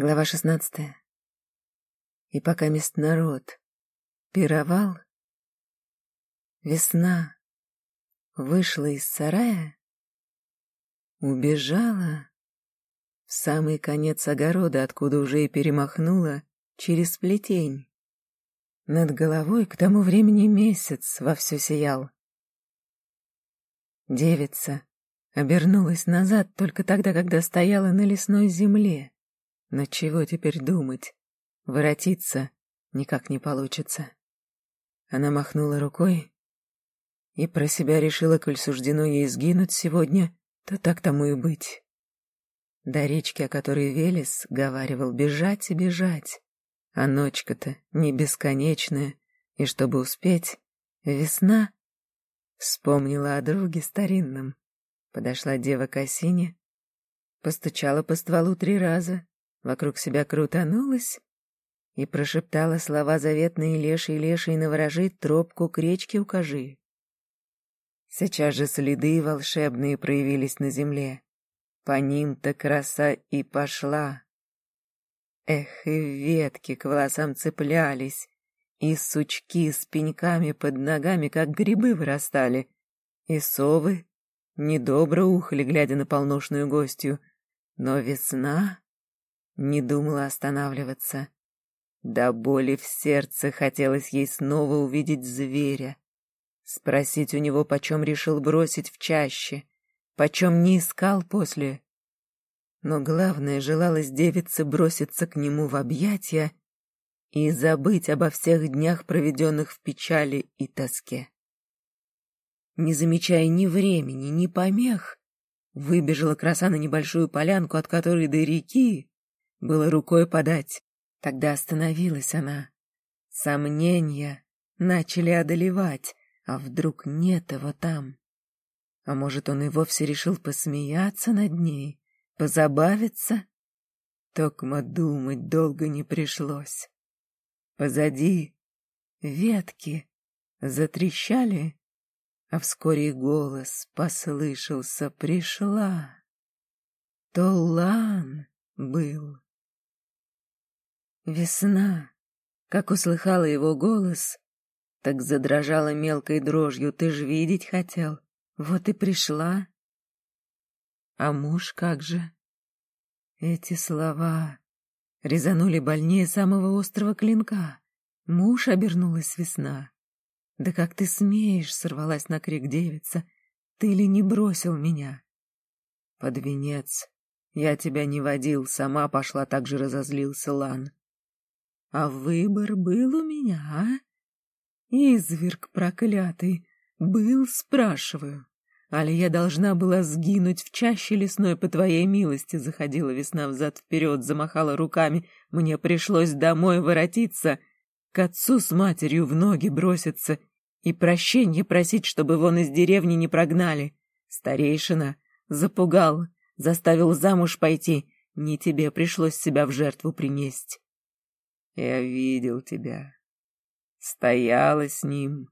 Глава шестнадцатая. И пока мест народ пировал, весна вышла из сарая, убежала в самый конец огорода, откуда уже и перемахнула через плетень. Над головой к тому времени месяц вовсю сиял. Девица обернулась назад только тогда, когда стояла на лесной земле. Но чего теперь думать? Воротиться никак не получится. Она махнула рукой и про себя решила, коль суждено ей сгинуть сегодня, то так тому и быть. До речки, о которой Велес говаривал, бежать и бежать. А ночка-то не бесконечная, и чтобы успеть, весна. Вспомнила о друге старинном. Подошла дева к осине, постучала по стволу три раза, вокруг себя крутанулась и прошептала слова заветные «Леший, леший, наворожи, тропку к речке укажи». Сейчас же следы волшебные проявились на земле. По ним-то краса и пошла. Эх, и ветки к волосам цеплялись, и сучки с пеньками под ногами, как грибы, вырастали, и совы недобро ухали, глядя на полношную гостью. Но весна не думала останавливаться. До боли в сердце хотелось ей снова увидеть зверя. Спросить у него, почем решил бросить в чаще, почем не искал после. Но главное, желалось девице броситься к нему в объятия и забыть обо всех днях, проведенных в печали и тоске. Не замечая ни времени, ни помех, выбежала краса на небольшую полянку, от которой до реки было рукой подать. Тогда остановилась она. Сомнения начали одолевать, а вдруг нет его там? А может, он и вовсе решил посмеяться над ней, позабавиться? Токмо думать долго не пришлось. Позади ветки затрещали, а вскоре голос послышался «Пришла». Толлан был. Весна. Как услыхала его голос, так задрожала мелкой дрожью. Ты ж видеть хотел. Вот и пришла. А муж как же? Эти слова резанули больнее самого острого клинка. Муж обернулась весна. Да как ты смеешь, сорвалась на крик девица. Ты ли не бросил меня? Под венец. Я тебя не водил, сама пошла, так же разозлился Лан. А выбор был у меня, а? Изверг проклятый. Был, спрашиваю. Али я должна была сгинуть в чаще лесной по твоей милости, заходила весна взад-вперед, замахала руками. Мне пришлось домой воротиться, к отцу с матерью в ноги броситься и прощенье просить, чтобы вон из деревни не прогнали. Старейшина запугал, заставил замуж пойти. Не тебе пришлось себя в жертву принести. Я видел тебя. Стояла с ним.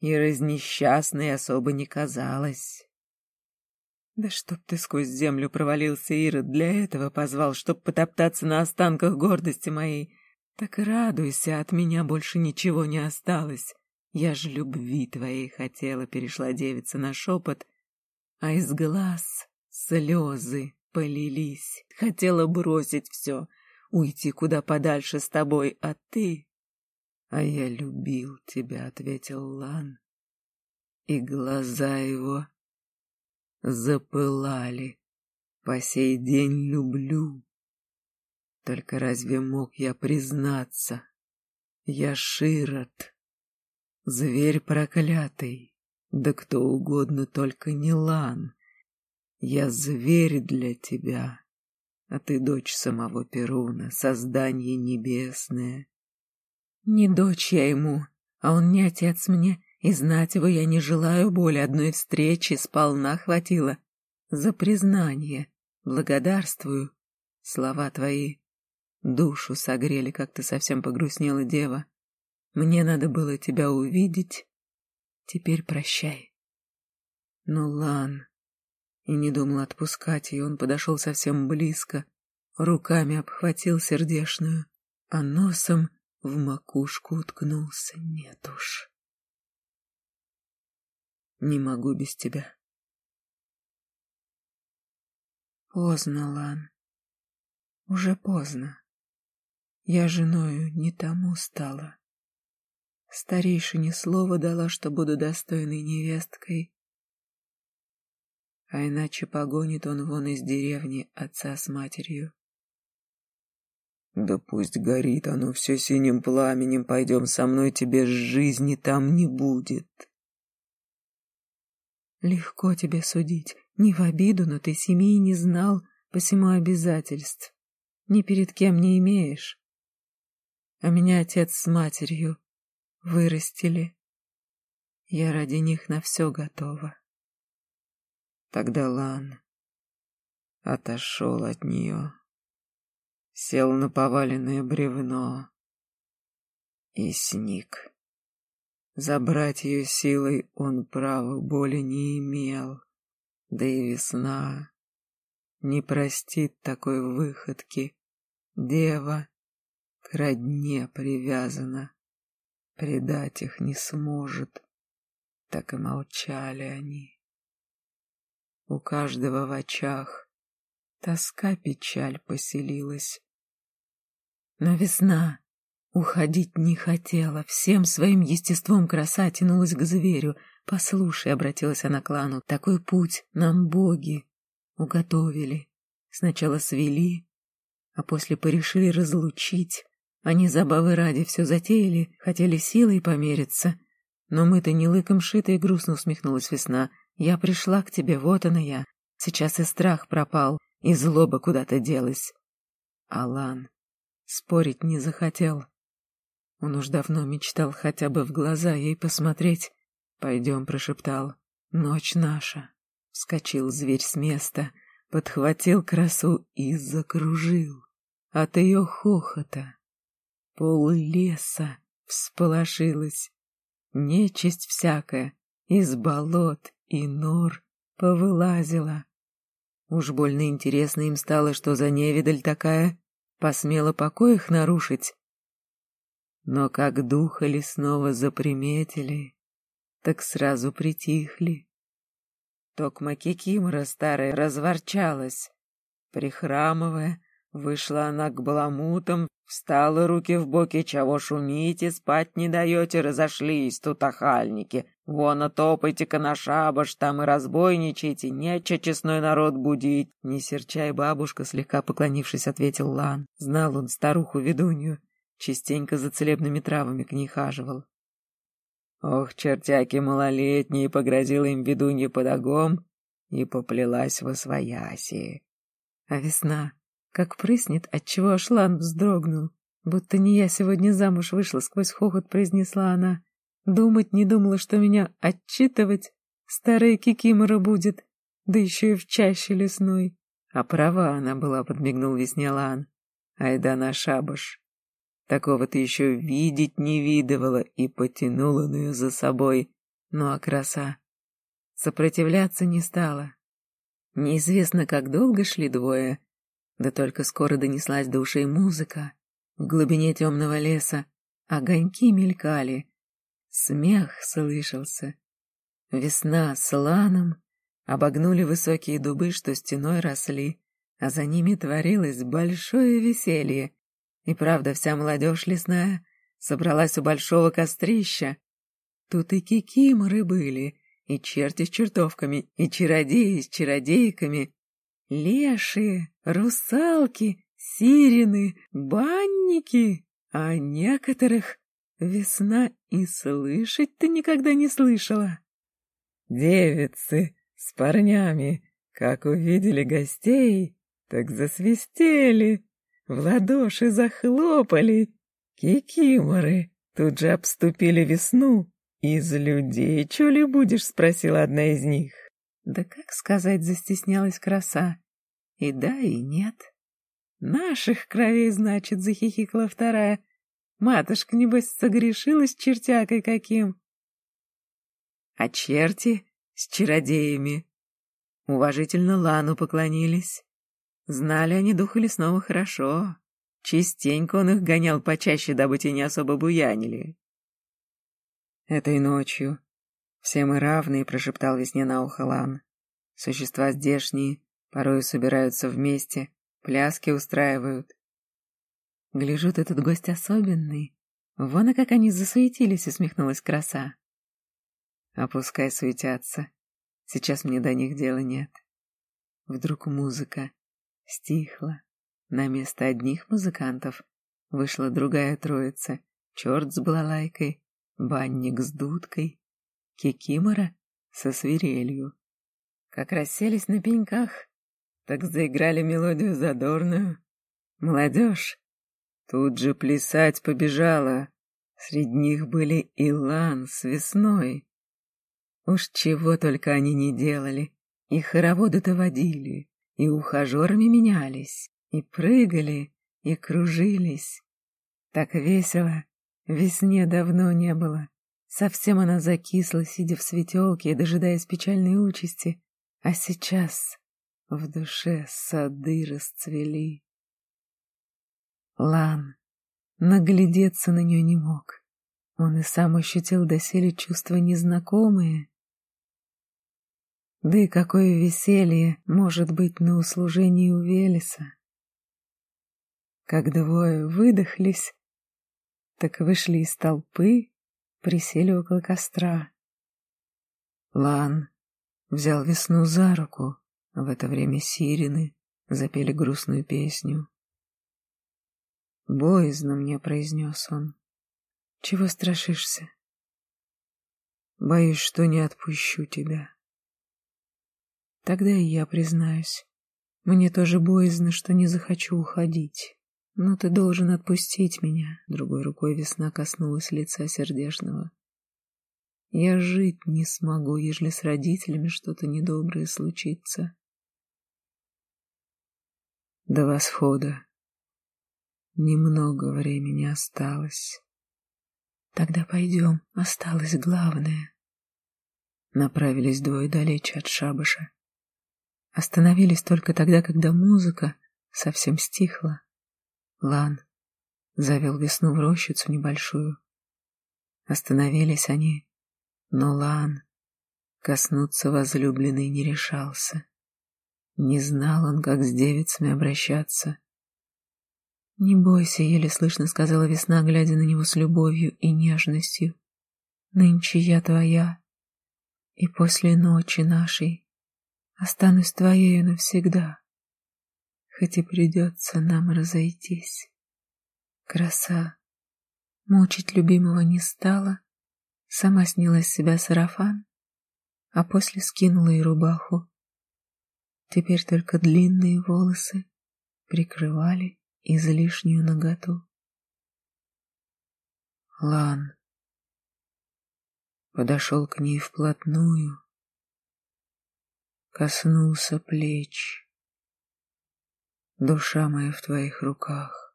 И разнесчастной особо не казалось. Да чтоб ты сквозь землю провалился, Ирод, для этого позвал, чтоб потоптаться на останках гордости моей. Так радуйся, от меня больше ничего не осталось. Я ж любви твоей хотела, перешла девица на шепот, а из глаз слезы полились. Хотела бросить все, уйти куда подальше с тобой, а ты... А я любил тебя, ответил Лан. И глаза его запылали. По сей день люблю. Только разве мог я признаться? Я Широт, зверь проклятый, да кто угодно, только не Лан. Я зверь для тебя а ты дочь самого Перуна, создание небесное. Не дочь я ему, а он не отец мне, и знать его я не желаю более одной встречи сполна хватило. За признание благодарствую. Слова твои душу согрели, как ты совсем погрустнела, дева. Мне надо было тебя увидеть. Теперь прощай. Ну, Лан, и не думал отпускать ее, он подошел совсем близко. руками обхватил сердешную, а носом в макушку уткнулся. Нет уж. Не могу без тебя. Поздно, Лан. Уже поздно. Я женою не тому стала. Старейшине слово дала, что буду достойной невесткой. А иначе погонит он вон из деревни отца с матерью. Да пусть горит оно все синим пламенем, пойдем со мной, тебе жизни там не будет. Легко тебе судить, не в обиду, но ты семьи не знал, посему обязательств. Ни перед кем не имеешь. А меня отец с матерью вырастили. Я ради них на все готова. Тогда Лан отошел от нее, сел на поваленное бревно и сник. Забрать ее силой он права боли не имел, да и весна не простит такой выходки. Дева к родне привязана предать их не сможет. Так и молчали они. У каждого в очах тоска печаль поселилась. Но весна уходить не хотела, всем своим естеством краса тянулась к зверю. «Послушай», — обратилась она к клану, — «такой путь нам боги уготовили. Сначала свели, а после порешили разлучить. Они забавы ради все затеяли, хотели силой помериться. Но мы-то не лыком шитые, грустно усмехнулась весна. Я пришла к тебе, вот она я. Сейчас и страх пропал, и злоба куда-то делась. Алан спорить не захотел. Он уж давно мечтал хотя бы в глаза ей посмотреть. «Пойдем», — прошептал. «Ночь наша». Вскочил зверь с места, подхватил красу и закружил. От ее хохота Пол леса всполошилась. Нечисть всякая из болот и нор повылазила. Уж больно интересно им стало, что за невидаль такая посмела покой их нарушить. Но как духа лесного заприметили, так сразу притихли. Токма Кикимора старая разворчалась, прихрамывая, Вышла она к баламутам, встала руки в боки, чего шумите, спать не даете, разошлись тут охальники. Вон, отопайте-ка на шабаш, там и разбойничайте, нече честной народ будить. Не серчай, бабушка, слегка поклонившись, ответил Лан. Знал он старуху-ведунью, частенько за целебными травами к ней хаживал. Ох, чертяки малолетние, погрозила им ведунья подогом и поплелась во свояси. А весна как прыснет, отчего Ашлан вздрогнул. Будто не я сегодня замуж вышла, сквозь хохот произнесла она. Думать не думала, что меня отчитывать старая кикимора будет, да еще и в чаще лесной. А права она была, подмигнул Веснялан. Айдана шабаш. Такого ты еще видеть не видывала и потянула ее за собой. Ну а краса. Сопротивляться не стала. Неизвестно, как долго шли двое, да только скоро донеслась до ушей музыка. В глубине темного леса огоньки мелькали. Смех слышался. Весна с ланом обогнули высокие дубы, что стеной росли, а за ними творилось большое веселье. И правда, вся молодежь лесная собралась у большого кострища. Тут и кикиморы были, и черти с чертовками, и чародеи с чародейками, лешие, русалки, сирены, банники, а некоторых весна и слышать-то никогда не слышала. Девицы с парнями, как увидели гостей, так засвистели, в ладоши захлопали. Кикиморы тут же обступили весну. «Из людей что ли будешь?» — спросила одна из них. Да как сказать, застеснялась краса. И да, и нет. Наших кровей, значит, захихикала вторая. Матушка, небось, согрешилась чертякой каким. А черти с чародеями уважительно Лану поклонились. Знали они духа лесного хорошо. Частенько он их гонял почаще, дабы те не особо буянили. Этой ночью все мы равны, прошептал весне на ухо Лан. Существа здешние порою собираются вместе, пляски устраивают. Гляжу, ты тут гость особенный. Вон и как они засуетились, усмехнулась краса. А пускай суетятся. Сейчас мне до них дела нет. Вдруг музыка стихла. На место одних музыкантов вышла другая троица. Черт с балалайкой, банник с дудкой, кикимора со свирелью. Как расселись на пеньках, так заиграли мелодию задорную. Молодежь тут же плясать побежала. Среди них были Илан с весной. Уж чего только они не делали. И хороводы-то водили, и ухажерами менялись, и прыгали, и кружились. Так весело весне давно не было. Совсем она закисла, сидя в светелке и дожидаясь печальной участи. А сейчас в душе сады расцвели. Лан наглядеться на нее не мог. Он и сам ощутил доселе чувства незнакомые, да и какое веселье может быть на услужении у Велеса. Как двое выдохлись, так вышли из толпы, присели около костра. Лан взял весну за руку, в это время сирены запели грустную песню. «Боязно мне», — произнес он. «Чего страшишься?» «Боюсь, что не отпущу тебя». Тогда и я признаюсь. Мне тоже боязно, что не захочу уходить. Но ты должен отпустить меня. Другой рукой весна коснулась лица сердешного. Я жить не смогу, ежели с родителями что-то недоброе случится. До восхода немного времени осталось. Тогда пойдем, осталось главное. Направились двое далече от шабаша. Остановились только тогда, когда музыка совсем стихла. Лан завел весну в рощицу небольшую. Остановились они, но Лан коснуться возлюбленной не решался. Не знал он, как с девицами обращаться. «Не бойся», — еле слышно сказала весна, глядя на него с любовью и нежностью. «Нынче я твоя, и после ночи нашей Останусь твоей навсегда, хоть и придется нам разойтись. Краса мучить любимого не стала, сама сняла с себя сарафан, а после скинула и рубаху. Теперь только длинные волосы прикрывали излишнюю наготу. Лан подошел к ней вплотную, коснулся плеч. Душа моя в твоих руках.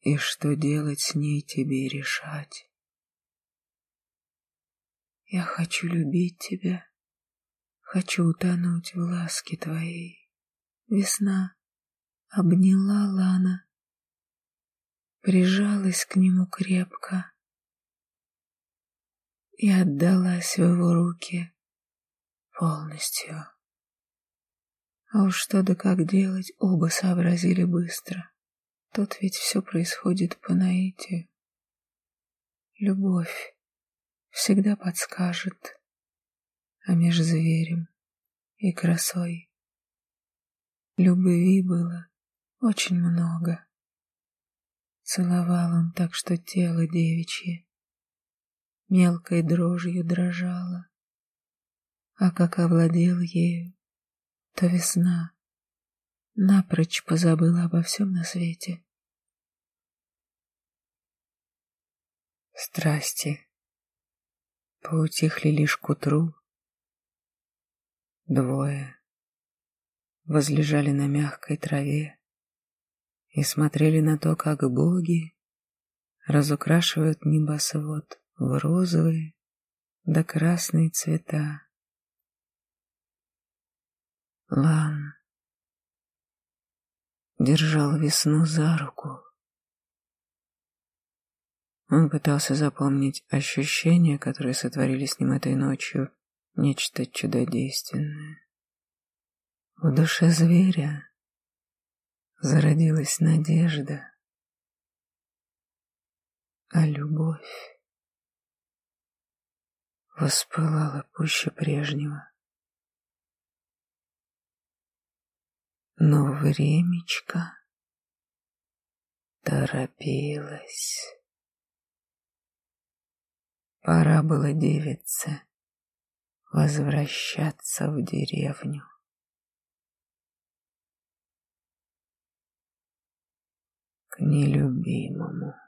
И что делать с ней тебе решать? Я хочу любить тебя, хочу утонуть в ласке твоей. Весна обняла Лана, прижалась к нему крепко и отдалась в его руки полностью. А уж что да как делать, оба сообразили быстро. Тут ведь все происходит по наитию. Любовь всегда подскажет, а меж зверем и красой любви было очень много. Целовал он так, что тело девичье мелкой дрожью дрожало. А как овладел ею, то весна напрочь позабыла обо всем на свете. Страсти поутихли лишь к утру. Двое возлежали на мягкой траве и смотрели на то, как боги разукрашивают небосвод в розовые да красные цвета. Лан держал весну за руку. Он пытался запомнить ощущения, которые сотворили с ним этой ночью, нечто чудодейственное. В душе зверя зародилась надежда, а любовь воспылала пуще прежнего. Но времечко торопилось. Пора было девице возвращаться в деревню. К нелюбимому.